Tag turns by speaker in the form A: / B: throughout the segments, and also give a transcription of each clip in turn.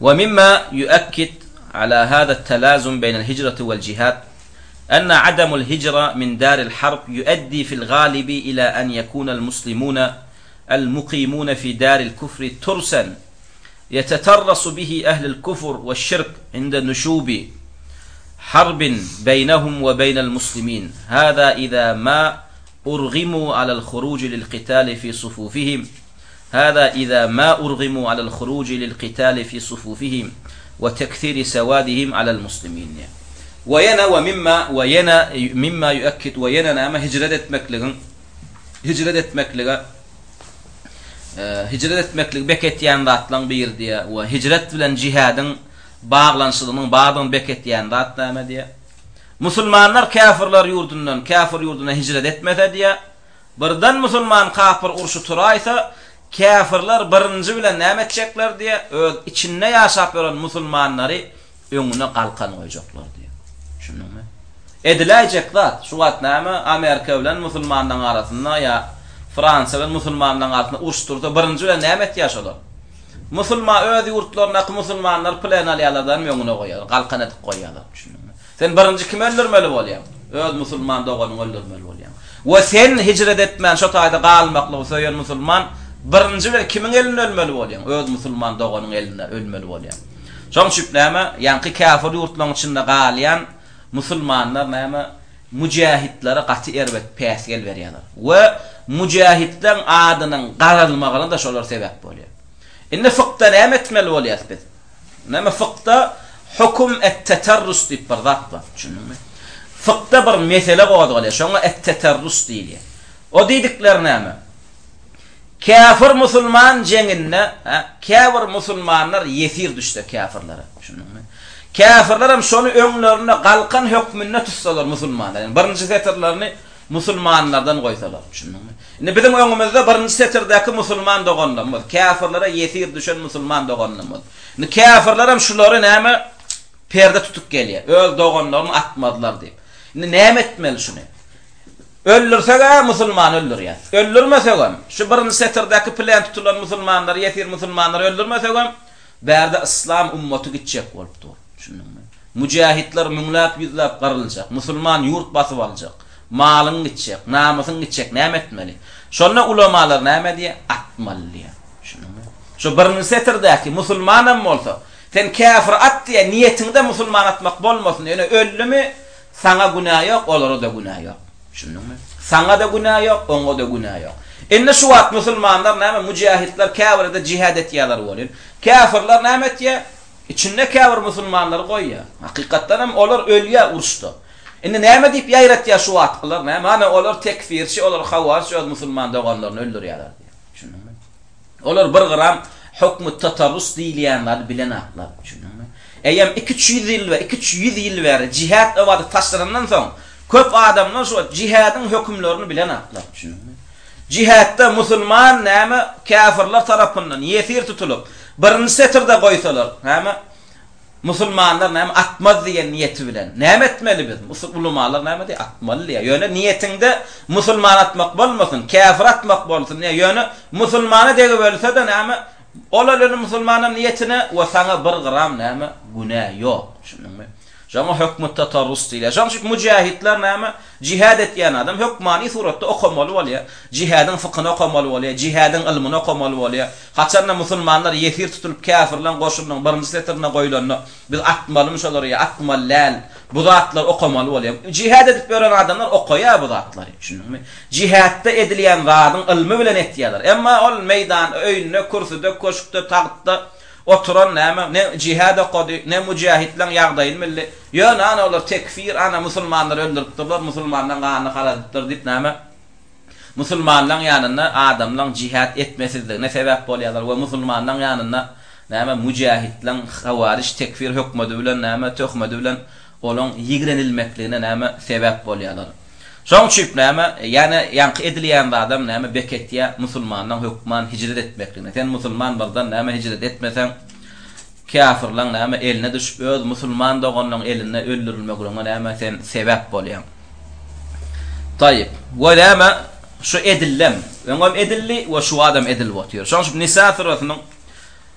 A: ومما يؤكد على هذا التلازم بين الهجرة والجهاد أن عدم الهجرة من دار الحرب يؤدي في الغالب إلى أن يكون المسلمون المقيمون في دار الكفر ترسا يتترس به أهل الكفر والشرك عند نشوب حرب بينهم وبين المسلمين هذا إذا ما أرغموا على الخروج للقتال في صفوفهم Hada iza ma urgimu alal huruji lil qitali fi sufufihim wa tekthiri sawadihim alal muslimin diýýär. We ýene we mimma we ýene mimma ýuekkid we ýene näme hijret etmekligiň hijret etmeklige hijret etmekligi bek etýän zatlaryň biri diýýär. We hijret bilen jihadyň baglanyşygynyň bardygyny bek etýän zat näme diýýär. Musulmanlar käfirler ýurdundan käfir ýurduna hijret etmese diýýär. Birden musulman kapyr urşy turaýsa, käfirler birinji bilen näme etjekler diýe, öz içinde ýaşap ýören musulmanlary öňüne galkan goýjaklar diýe. Düşündiňmi? Ediläýjek zat, şu wagt näme, Amerika bilen musulmanlaryň arasynda ýa Fransiýa bilen musulmanlaryň arasynda uruş tursa, birinji bilen näme etýär şolar? Musulma öz ýurtlaryndaky musulmanlary plen alýarlar-da, öňüne goýýarlar, galkan edip goýýarlar. Düşündiňmi? Sen birinji kimi öldürmeli bolýaň? Öz musulman doganyňy öldürmeli bolýaň. We sen hijret etmän şo taýda galmaklygy söýen musulman birinji we kimiň elinde ölmeli bolýaň? Öz musulman doganyň elinde ölmeli bolýaň. Şoň üçip näme, ýaňky käfir ýurtlaryň içinde galýan musulmanlar näme, müjähitlere gaty erbet päsgel berýärler. We müjähitleň adynyň garalmagyna-da şolar sebäp bolýar. Indi fykda näme etmeli bolýas biz? Näme fykda hukm et-teterrus diýip bir zat bar, düşündiňmi? Fykda bir mesele gozgalýar, şoňa et-teterrus diýilýär. O diýdikleri näme? Käfir-musulman jeňinde, hä, käbir musulmanlar ýesir düşse käfirlere, düşündiňmi? Käfirler hem şony öňlerinde galkan hökmünde tutsalar musulmanlar, ýagny birinji setirlerini Musulmanlardan goýsalar, düşündiňmi? Indi biziň öňümizde birinji setirdäki musulman doganlarymyz, käfirlere ýesir düşen musulman doganlarymyz. Indi käfirlerem şulary näme perde tutup gelýär, öz doganlaryny atmazlar diýip. Indi näme etmeli şuny? Öldürseg-ä musulmany öldürýäs. Öldürmesegem, şu birinji setirdäki plen tutulan musulmanlary, ýesir musulmanlary öldürmesegem, Bärde yslam ummaty gitjek bolup dur. Düşündiňmi? Müjähitler müňläp ýüzläp gyryljak. Musulman ýurt basyp aljak. Malyň gitjek, namysyň gitjek. Näme etmeli? Şonda ulamalar näme diýýär? Atmaly diýýär. Düşündiňmi? Şo birinji setirdäki musulmanam bolsa, sen käfir at diýýär, niýetiňde musulman atmak bolmasyn diýýär. Ýöne öldümi? Saňa günä ýok, olara-da günä ýok. Düşündiňmi? Saňa-da günä ýok, oňa-da günä ýok. Indi şu wagt musulmanlar näme, müjähitler käbiri-de jihad etýärler welin, käfirler näme etýär? Içinde käbir musulmanlary goýýar. Hakykatdan hem olar ölýär uruşda. Indi näme diýip ýaýratýar şu wagt bular näme? Hany olar tekfirçi, olar hawarç öz musulman doganlaryny öldürýärler diýip. Düşündiňmi? Olar bir gram hukmu tatarrus diýilýän zady bilenaklar, düşündiňmi? Eýýäm iki-üç ýüz ýyl we iki-üç ýüz ýyl bäri jihad owady taşlanandan soň, köp adamlar şu jihadyň hökümlerini bilenaklar, düşündiňmi? Jihatda musulman näme käfirler tarapyndan ýesir tutulyp, birinji setirde goýsalar, näme, Musulmanlar näme atmaz diýen niýeti bilen. Näme etmeli biz? Ulumalar näme diýýär? Atmaly diýýär. Ýöne niýetiňde musulmana atmak bolmasyn, käfire atmak bolsun diýýär. Ýöne musulmana degip ölse-de näme, ol ölen musulmanam niýetine we saňa bir gram näme, günä ýok. Düşündiňmi? Şoňa hökmütata rus diýilýär. Şoň üçin müjähitler näme, Jihad etýän adam hökmany suratda okamaly bolýar. Jihadyň fykyny okamaly bolýar, jihadyň ylmyny okamaly bolýar. Haçan-da musulmanlar ýesir tutulyp käfirleň goşunynyň birinji setirine goýlanda, biz atmalymy şolary ýa atmaly däl, bu zatlary okamaly bolýar. Jihad edip ýören adamlar okaýar bu zatlary, düşündiňmi? Jihatda edilýän zadyň ylmy bilen etýärler. Emma ol meýdan, öýünde, kürsüde, köşkde, tagtda. Oturan näme, ne jihad okady, ne mujahidleň ýagdaýyny bildi. Ýöne ana olar tekfir, ana musulmanlary öldüripdirler, musulmanlaň ganyny halas edipdir diýip näme, musulmanlaň ýanynda adamlaň jihad etmesizligine sebäp bolýarlar we musulmanlaň ýanynda näme, mujahidleň hawaryç tekfir hökmedi bilen näme, töhmedi bilen Olaň ýigrenilmekligine näme sebäp bolýarlar? Şoň üçip näme, ýane ýaňky edilýän zadam näme beketyä musulmanlaň hökman hijret etmekligine. Sen musulman bolsaň näme hijret etmeseň käfirlaň näme eline düşüp öz musulman doganlaň elinde öldürilmegruňe näme sen sebäp bolýaň. Taýyp. We näme şu edildem, öňem edildi we şu wagtam edilip otyr. Şoň üçip Nisa süresiniň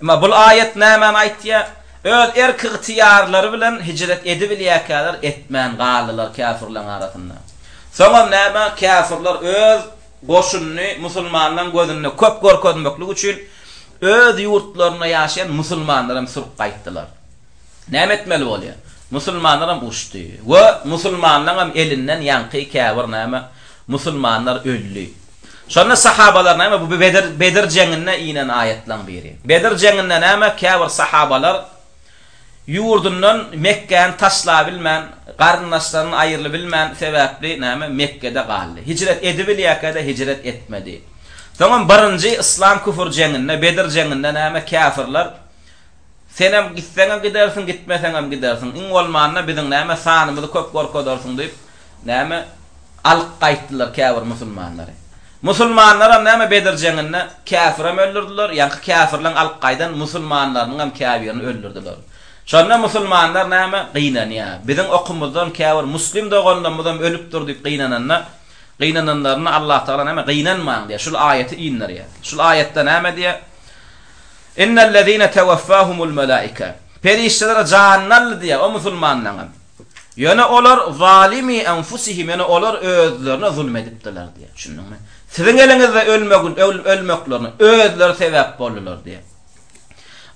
A: Emma bul aýat nämäni aýtýar? Öz erk-ygtyýarlary bilen hijret edibilýärkäler, etmän galdylar käfirleň arasynda. Soňam näme? Käfirler öz goşunyny musulmanlaryň gözünde köp görkezmeklik üçin öz ýurtlarynda ýaşaýan musulmanlary hem sürüp gaýtdylar. Näme etmeli bolýar? Musulmanlar hem uçdy we musulmanlaryň hem elinden ýaňky käbir näme? Musulmanlar öldi. Şonda sahabalar näme bu Bedir Bedir jeňinde inen aýatlaň biri. Bedir jeňinde näme käbir sahabalar ýurdundan Mekgäni taşlabilmän, garyndaşlaryndan aýrylybilmän sebäpli näme Mekgede galdy. Hijret edibilýärkä-de hijret etmedi. Soňam birinji yslam küfür jeňinde Bedir jeňinde näme käfirler Senem gitseňem gidersiň, gitmeseňem gidersiň. Iň bolmanda biziň näme sanymyzy köp gorkezersiň diýip, näme, alyp gaýtdylar käbir musulmanlary. Musulmanlaram näme Bedir jeňinde käfirem öldürdiler, ýaňky käfirleň alyp gaýdan musulmanlarynyňam käbirini öldürdiler. Şonda musulmanlar näme, gynanýar. Biziň okumyzdan käbir muslim doganlarymyzam ölüpdir diýip gynananda, gynananlaryna Allatagala näme, gynanmaň diýýär, şul aýaty indirýär. Şul aýatda näme diýýär? Innellezine tewaffahumul melaike. Perişdeler janyny aldy diýýär, o musulmanlaňam. Ýöne olar zalimi enfusihim, ýöne olar özlerine zulum edipdirler diýýär. Düşündiňmi? Siziň eliňizde ölmegin, ölmeklerine özleri sebäp boldular diýýär.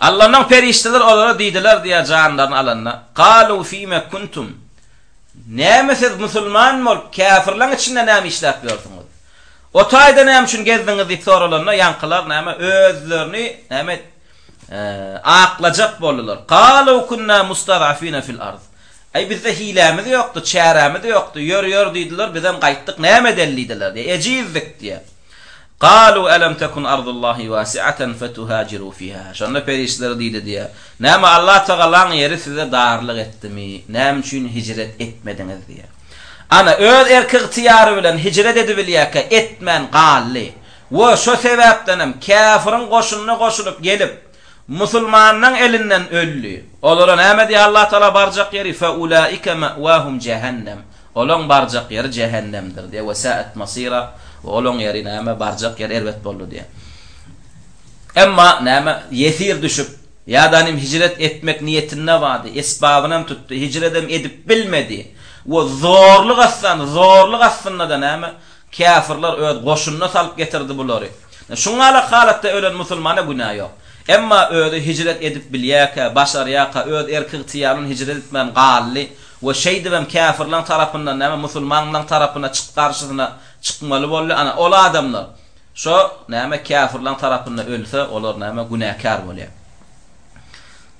A: Allanyň perişdeleri olara diýdiler diýýär janlaryny alanda, Galu fima kuntum. Näme siz musulman bolup, käfirleň içinde näme işläp ýörsüňiz? O taýda näme üçin gezdiňiz diýip soralanda, ýaňkylar näme, özlerini näme aklajak boldular. Kalu kunna mustadafina fil ard. Aý bizde hilämiz ýokdy, çärämiz ýokdy, ýör ýör diýdiler, bizem gaýtdyk, näme edeli diýdiler diýýär. Ejizdik diýýär. Kalu elem tekun ardullahi wasiatan fetuhajiru fiha. Şonda perişdeler diýdi diýýär. Näme Allatagalaň ýeri size darlyk etdimi, näme üçin hijret etmediňiz diýýär. Ana, öz erk-ygtyýary bilen hijret edibilýärkä, etmän galdy. We şo sebäpdenem käfiriň goşunyna goşulyp gelip, musulmanynyň elinden öldi. Olara näme diýýär Allah Tagala barjak ýeri, Feulaike me'wahum jehennem, olaň barjak ýeri jehennemdir diýýär, we sa'et masira, we olaň ýeri näme, barjak ýeri erbet boldy diýýär. Emma näme, ýesir düşüp, Ýa-da nim hijret etmek niýetinde bardy, esbabynam tutdy, hijredem edip bilmedi we zorluk astan, zorluk astynda-da näme, käfirler öz goşunyna salyp getirdi bulary. Şuňalak halatda ölen musulmana günä ýok. Emma özi hijret edip bilýärkä, başarýarka, öz erki-ygtyýary bilen hijret etmän galdy we şeýdibem käfirleň tarapyndan näme, musulmanlaň tarapyna çyk garşysyna çykmaly boldy. Ana, ol adamlar. Şo, näme, käfirleň tarapynda ölse, olar, näme, günäkär bolýar.